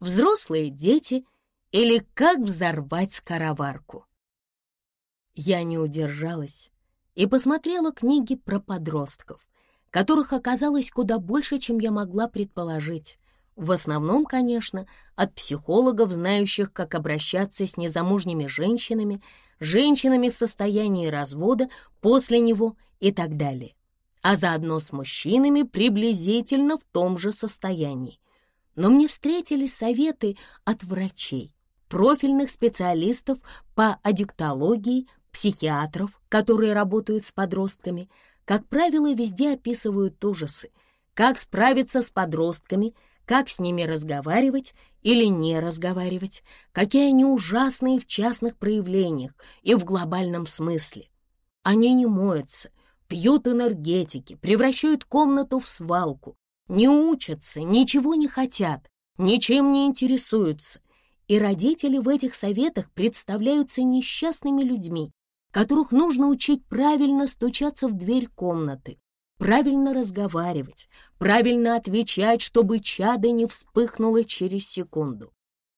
взрослые дети или как взорвать скороварку. Я не удержалась и посмотрела книги про подростков, которых оказалось куда больше, чем я могла предположить. В основном, конечно, от психологов, знающих, как обращаться с незамужними женщинами, женщинами в состоянии развода после него и так далее, а заодно с мужчинами приблизительно в том же состоянии. Но мне встретились советы от врачей, профильных специалистов по аддиктологии, психиатров, которые работают с подростками. Как правило, везде описывают ужасы, как справиться с подростками – как с ними разговаривать или не разговаривать, какие они ужасные в частных проявлениях и в глобальном смысле. Они не моются, пьют энергетики, превращают комнату в свалку, не учатся, ничего не хотят, ничем не интересуются. И родители в этих советах представляются несчастными людьми, которых нужно учить правильно стучаться в дверь комнаты, правильно разговаривать, правильно отвечать, чтобы чадо не вспыхнуло через секунду.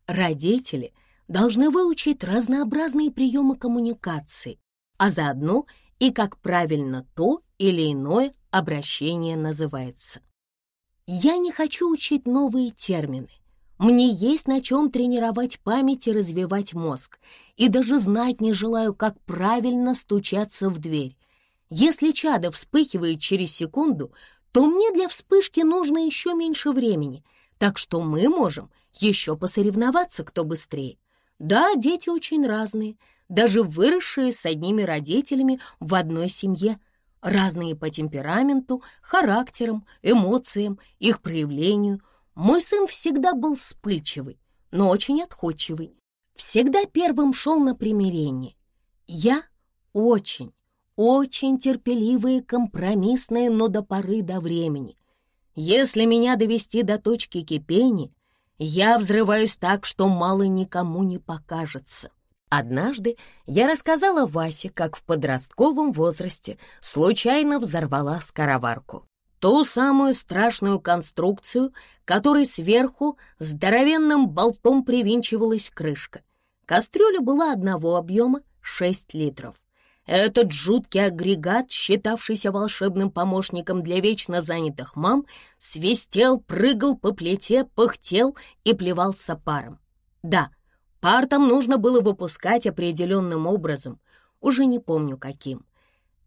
Родители должны выучить разнообразные приемы коммуникации, а заодно и как правильно то или иное обращение называется. Я не хочу учить новые термины. Мне есть на чем тренировать память и развивать мозг, и даже знать не желаю, как правильно стучаться в дверь. Если чадо вспыхивает через секунду, то мне для вспышки нужно еще меньше времени, так что мы можем еще посоревноваться, кто быстрее. Да, дети очень разные, даже выросшие с одними родителями в одной семье, разные по темпераменту, характерам, эмоциям, их проявлению. Мой сын всегда был вспыльчивый, но очень отходчивый, всегда первым шел на примирение. Я очень, очень терпеливые, компромиссные, но до поры до времени. Если меня довести до точки кипения, я взрываюсь так, что мало никому не покажется. Однажды я рассказала Васе, как в подростковом возрасте случайно взорвала скороварку. Ту самую страшную конструкцию, которой сверху здоровенным болтом привинчивалась крышка. Кастрюля была одного объема — 6 литров. Этот жуткий агрегат, считавшийся волшебным помощником для вечно занятых мам, свистел, прыгал по плите, пыхтел и плевался паром. Да, пар там нужно было выпускать определенным образом, уже не помню каким.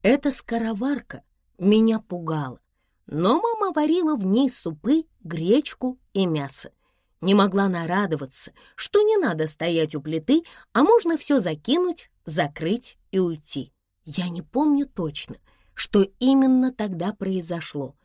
Эта скороварка меня пугала, но мама варила в ней супы, гречку и мясо. Не могла нарадоваться, что не надо стоять у плиты, а можно все закинуть, закрыть и уйти. Я не помню точно, что именно тогда произошло.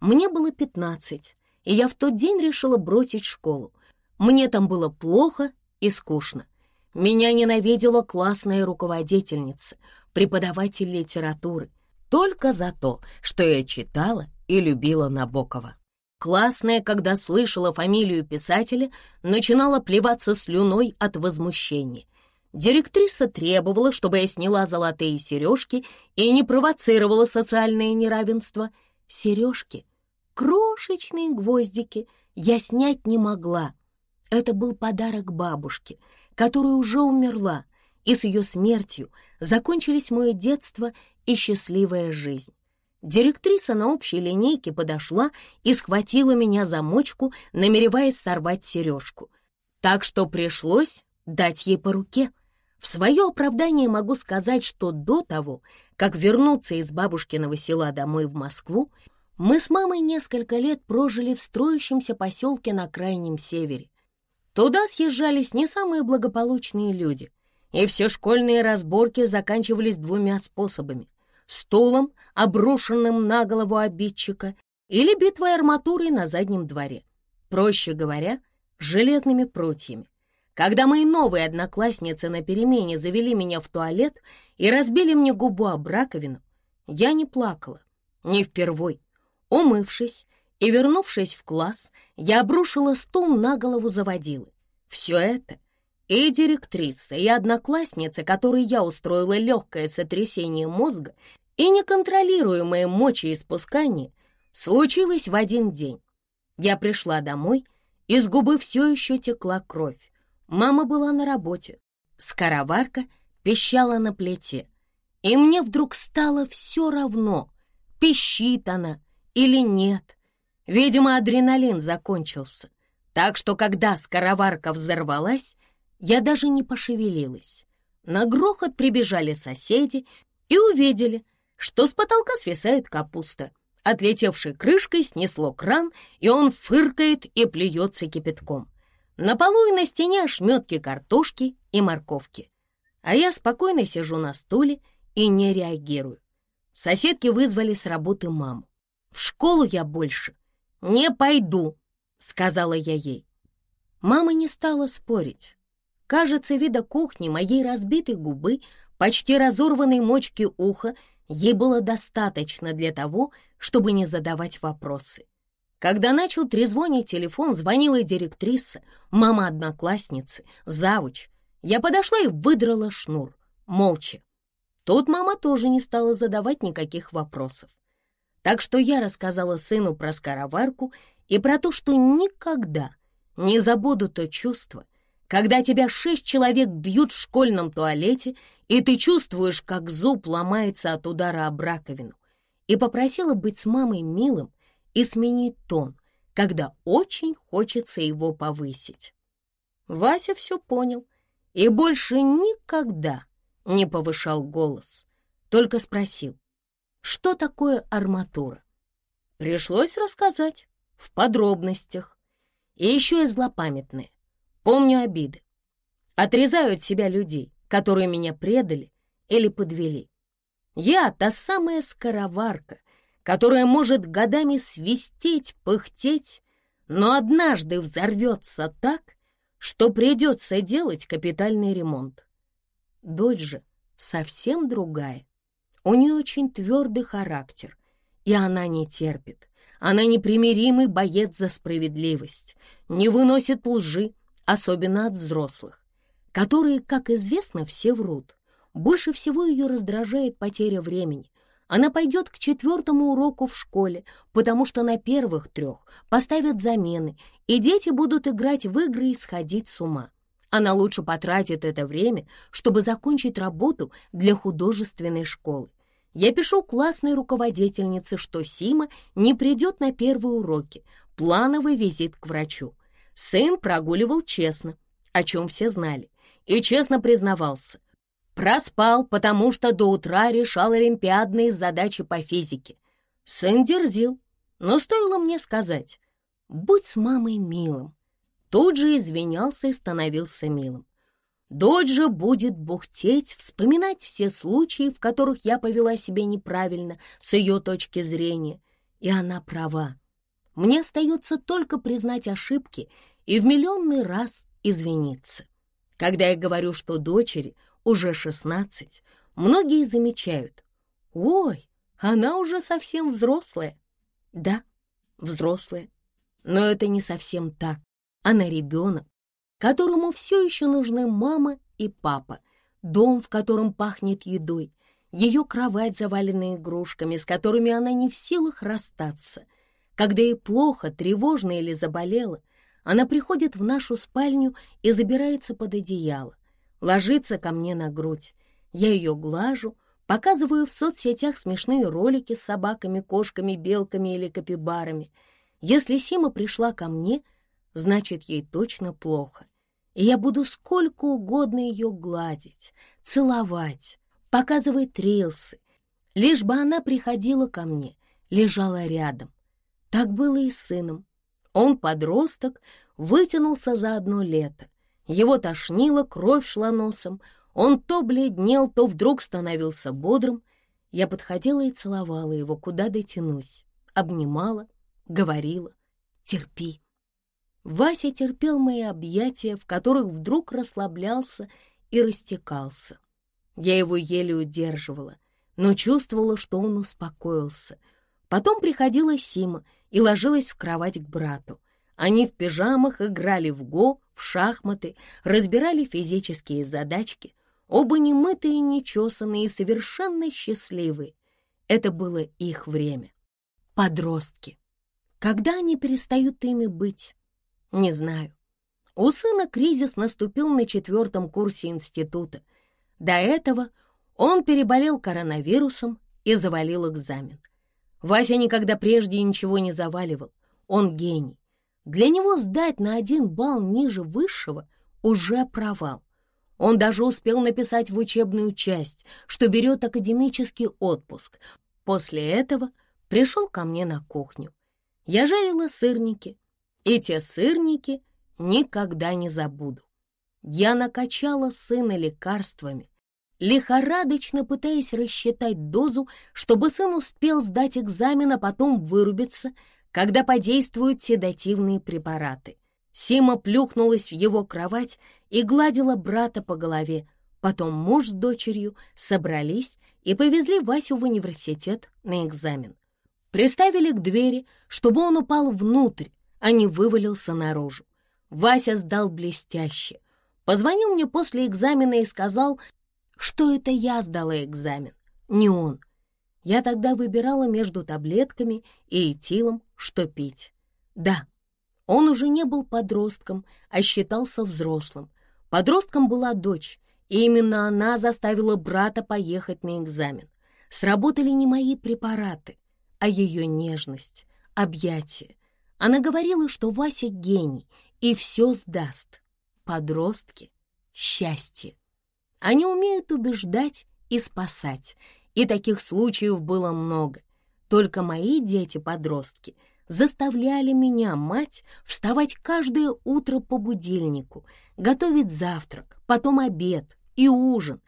Мне было пятнадцать, и я в тот день решила бросить школу. Мне там было плохо и скучно. Меня ненавидела классная руководительница, преподаватель литературы, только за то, что я читала и любила Набокова. Классная, когда слышала фамилию писателя, начинала плеваться слюной от возмущения — Директриса требовала, чтобы я сняла золотые сережки и не провоцировала социальное неравенство. Сережки, крошечные гвоздики, я снять не могла. Это был подарок бабушке, которая уже умерла, и с ее смертью закончились мое детство и счастливая жизнь. Директриса на общей линейке подошла и схватила меня за мочку, намереваясь сорвать сережку. Так что пришлось дать ей по руке — в свое оправдание могу сказать, что до того, как вернуться из бабушкиного села домой в Москву, мы с мамой несколько лет прожили в строящемся поселке на крайнем севере. Туда съезжались не самые благополучные люди, и все школьные разборки заканчивались двумя способами — стулом, обрушенным на голову обидчика, или битвой арматурой на заднем дворе. Проще говоря, железными прутьями. Когда мои новые одноклассницы на перемене завели меня в туалет и разбили мне губу об раковину, я не плакала, не впервой. Умывшись и вернувшись в класс, я обрушила стул на голову заводилы. Все это и директриса, и одноклассница, которой я устроила легкое сотрясение мозга и неконтролируемое мочеиспускание, случилось в один день. Я пришла домой Из губы все еще текла кровь. Мама была на работе. Скороварка пищала на плите. И мне вдруг стало все равно, пищит она или нет. Видимо, адреналин закончился. Так что, когда скороварка взорвалась, я даже не пошевелилась. На грохот прибежали соседи и увидели, что с потолка свисает капуста. Отлетевшей крышкой снесло кран, и он фыркает и плюется кипятком. На полу и на стене ошметки картошки и морковки. А я спокойно сижу на стуле и не реагирую. Соседки вызвали с работы маму. В школу я больше не пойду, сказала я ей. Мама не стала спорить. Кажется, вида кухни моей разбитой губы, почти разорванной мочки уха Ей было достаточно для того, чтобы не задавать вопросы. Когда начал трезвонить телефон, звонила директриса, мама одноклассницы, завуч. Я подошла и выдрала шнур, молча. Тут мама тоже не стала задавать никаких вопросов. Так что я рассказала сыну про скороварку и про то, что никогда не забуду то чувство, когда тебя шесть человек бьют в школьном туалете, и ты чувствуешь, как зуб ломается от удара об раковину, и попросила быть с мамой милым и сменить тон, когда очень хочется его повысить. Вася все понял и больше никогда не повышал голос, только спросил, что такое арматура. Пришлось рассказать в подробностях, и еще и злопамятное. Помню обиды. Отрезаю от себя людей, которые меня предали или подвели. Я та самая скороварка, которая может годами свистеть, пыхтеть, но однажды взорвется так, что придется делать капитальный ремонт. Дочь же совсем другая. У нее очень твердый характер, и она не терпит. Она непримиримый боец за справедливость, не выносит лжи, особенно от взрослых, которые, как известно, все врут. Больше всего ее раздражает потеря времени. Она пойдет к четвертому уроку в школе, потому что на первых трех поставят замены, и дети будут играть в игры и сходить с ума. Она лучше потратит это время, чтобы закончить работу для художественной школы. Я пишу классной руководительнице, что Сима не придет на первые уроки, плановый визит к врачу. Сын прогуливал честно, о чем все знали, и честно признавался. Проспал, потому что до утра решал олимпиадные задачи по физике. Сын дерзил, но стоило мне сказать «Будь с мамой милым». Тут же извинялся и становился милым. Дочь же будет бухтеть, вспоминать все случаи, в которых я повела себя неправильно с ее точки зрения. И она права. Мне остается только признать ошибки и в миллионный раз извиниться. Когда я говорю, что дочери уже шестнадцать, многие замечают. «Ой, она уже совсем взрослая». Да, взрослая, но это не совсем так. Она ребенок, которому все еще нужны мама и папа, дом, в котором пахнет едой, ее кровать, заваленная игрушками, с которыми она не в силах расстаться — когда ей плохо, тревожно или заболела, она приходит в нашу спальню и забирается под одеяло, ложится ко мне на грудь. Я ее глажу, показываю в соцсетях смешные ролики с собаками, кошками, белками или капибарами. Если Сима пришла ко мне, значит, ей точно плохо. И я буду сколько угодно ее гладить, целовать, показывать рилсы, лишь бы она приходила ко мне, лежала рядом. Так было и с сыном. Он подросток, вытянулся за одно лето. Его тошнило, кровь шла носом. Он то бледнел, то вдруг становился бодрым. Я подходила и целовала его, куда дотянусь. Обнимала, говорила «Терпи». Вася терпел мои объятия, в которых вдруг расслаблялся и растекался. Я его еле удерживала, но чувствовала, что он успокоился. Потом приходила Сима и ложилась в кровать к брату. Они в пижамах играли в го, в шахматы, разбирали физические задачки, оба немытые, нечесанные и совершенно счастливые. Это было их время. Подростки. Когда они перестают ими быть? Не знаю. У сына кризис наступил на четвертом курсе института. До этого он переболел коронавирусом и завалил экзамен. Вася никогда прежде ничего не заваливал. Он гений. Для него сдать на один балл ниже высшего уже провал. Он даже успел написать в учебную часть, что берет академический отпуск. После этого пришел ко мне на кухню. Я жарила сырники, и те сырники никогда не забуду. Я накачала сына лекарствами, лихорадочно пытаясь рассчитать дозу, чтобы сын успел сдать экзамен, а потом вырубиться, когда подействуют седативные препараты. Сима плюхнулась в его кровать и гладила брата по голове. Потом муж с дочерью собрались и повезли Васю в университет на экзамен. Приставили к двери, чтобы он упал внутрь, а не вывалился наружу. Вася сдал блестяще. Позвонил мне после экзамена и сказал, что это я сдала экзамен, не он. Я тогда выбирала между таблетками и этилом, что пить. Да, он уже не был подростком, а считался взрослым. Подростком была дочь, и именно она заставила брата поехать на экзамен. Сработали не мои препараты, а ее нежность, объятия. Она говорила, что Вася гений и все сдаст. Подростки — счастье. Они умеют убеждать и спасать, и таких случаев было много. Только мои дети-подростки — заставляли меня, мать, вставать каждое утро по будильнику, готовить завтрак, потом обед и ужин,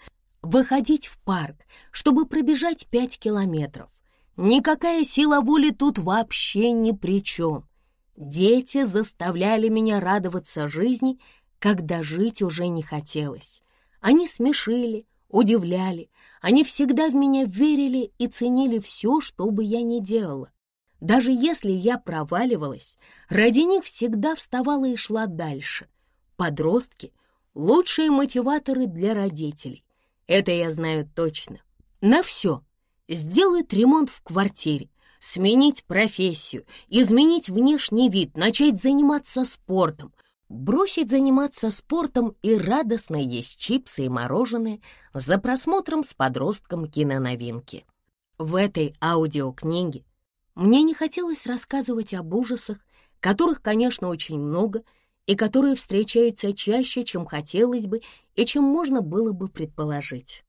выходить в парк, чтобы пробежать пять километров. Никакая сила воли тут вообще ни при чем. Дети заставляли меня радоваться жизни, когда жить уже не хотелось. Они смешили, удивляли, они всегда в меня верили и ценили все, что бы я ни делала. Даже если я проваливалась, ради них всегда вставала и шла дальше. Подростки — лучшие мотиваторы для родителей. Это я знаю точно. На все. Сделать ремонт в квартире, сменить профессию, изменить внешний вид, начать заниматься спортом, бросить заниматься спортом и радостно есть чипсы и мороженое за просмотром с подростком киноновинки. В этой аудиокниге мне не хотелось рассказывать об ужасах, которых, конечно, очень много, и которые встречаются чаще, чем хотелось бы и чем можно было бы предположить.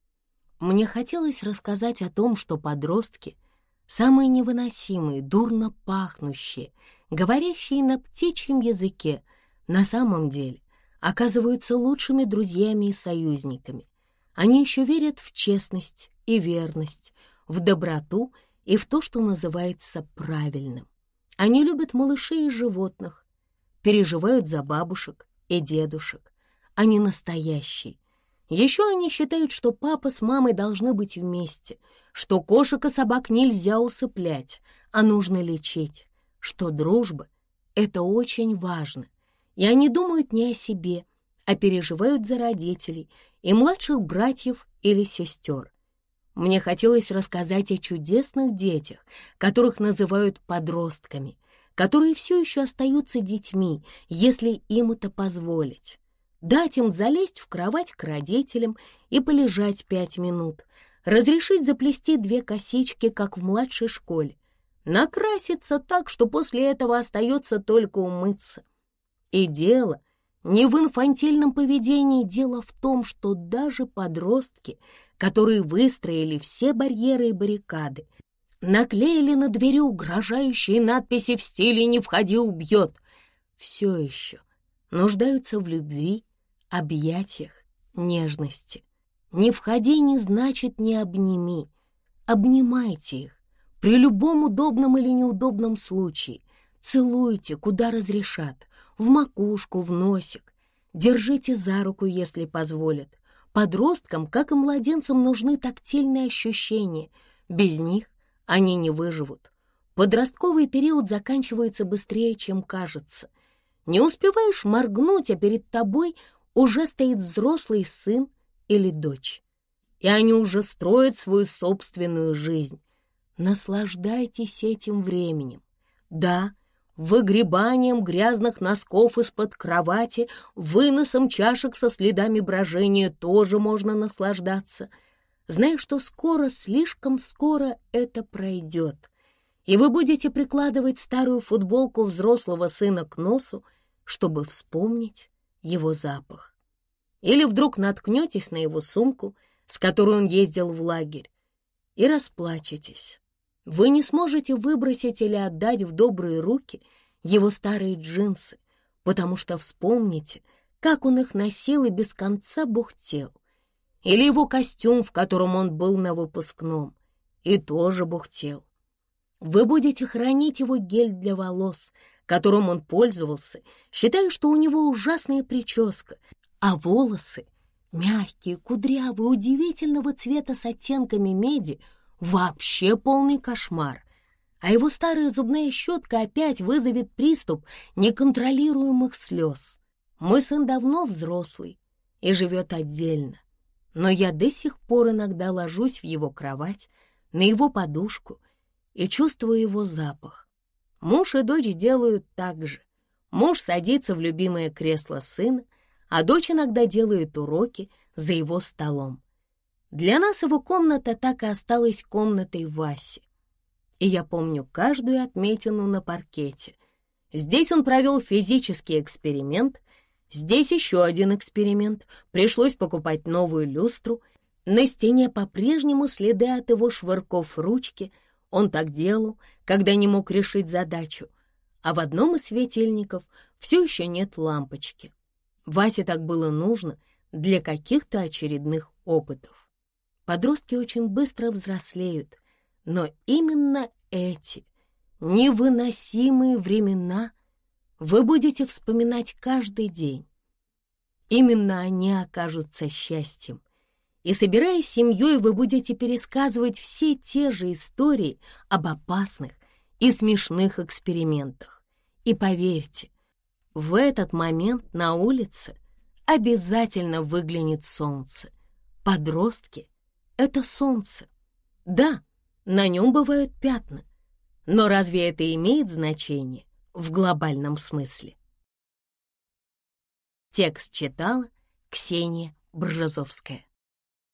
Мне хотелось рассказать о том, что подростки — самые невыносимые, дурно пахнущие, говорящие на птичьем языке, на самом деле оказываются лучшими друзьями и союзниками. Они еще верят в честность и верность, в доброту и в то, что называется правильным. Они любят малышей и животных, переживают за бабушек и дедушек. Они настоящие. Еще они считают, что папа с мамой должны быть вместе, что кошек и собак нельзя усыплять, а нужно лечить, что дружба — это очень важно. И они думают не о себе, а переживают за родителей и младших братьев или сестер. Мне хотелось рассказать о чудесных детях, которых называют подростками, которые все еще остаются детьми, если им это позволить. Дать им залезть в кровать к родителям и полежать пять минут, разрешить заплести две косички, как в младшей школе, накраситься так, что после этого остается только умыться. И дело не в инфантильном поведении, дело в том, что даже подростки — которые выстроили все барьеры и баррикады, наклеили на двери угрожающие надписи в стиле «Не входи, убьет», все еще нуждаются в любви, объятиях, нежности. «Не входи» не значит «не обними». Обнимайте их при любом удобном или неудобном случае. Целуйте, куда разрешат, в макушку, в носик. Держите за руку, если позволят. Подросткам, как и младенцам, нужны тактильные ощущения. Без них они не выживут. Подростковый период заканчивается быстрее, чем кажется. Не успеваешь моргнуть, а перед тобой уже стоит взрослый сын или дочь. И они уже строят свою собственную жизнь. Наслаждайтесь этим временем. Да, выгребанием грязных носков из-под кровати, выносом чашек со следами брожения тоже можно наслаждаться. Зная, что скоро, слишком скоро это пройдет, и вы будете прикладывать старую футболку взрослого сына к носу, чтобы вспомнить его запах. Или вдруг наткнетесь на его сумку, с которой он ездил в лагерь, и расплачетесь вы не сможете выбросить или отдать в добрые руки его старые джинсы, потому что вспомните, как он их носил и без конца бухтел. Или его костюм, в котором он был на выпускном, и тоже бухтел. Вы будете хранить его гель для волос, которым он пользовался, считая, что у него ужасная прическа, а волосы мягкие, кудрявые, удивительного цвета с оттенками меди — Вообще полный кошмар. А его старая зубная щетка опять вызовет приступ неконтролируемых слез. Мой сын давно взрослый и живет отдельно. Но я до сих пор иногда ложусь в его кровать, на его подушку и чувствую его запах. Муж и дочь делают так же. Муж садится в любимое кресло сына, а дочь иногда делает уроки за его столом. Для нас его комната так и осталась комнатой Васи. И я помню каждую отметину на паркете. Здесь он провел физический эксперимент, здесь еще один эксперимент. Пришлось покупать новую люстру. На стене по-прежнему следы от его швырков ручки. Он так делал, когда не мог решить задачу. А в одном из светильников все еще нет лампочки. Васе так было нужно для каких-то очередных опытов. Подростки очень быстро взрослеют, но именно эти невыносимые времена вы будете вспоминать каждый день. Именно они окажутся счастьем. И, собираясь семьей, вы будете пересказывать все те же истории об опасных и смешных экспериментах. И поверьте, в этот момент на улице обязательно выглянет солнце. Подростки это солнце. Да, на нем бывают пятна, но разве это имеет значение в глобальном смысле? Текст читала Ксения Бржазовская.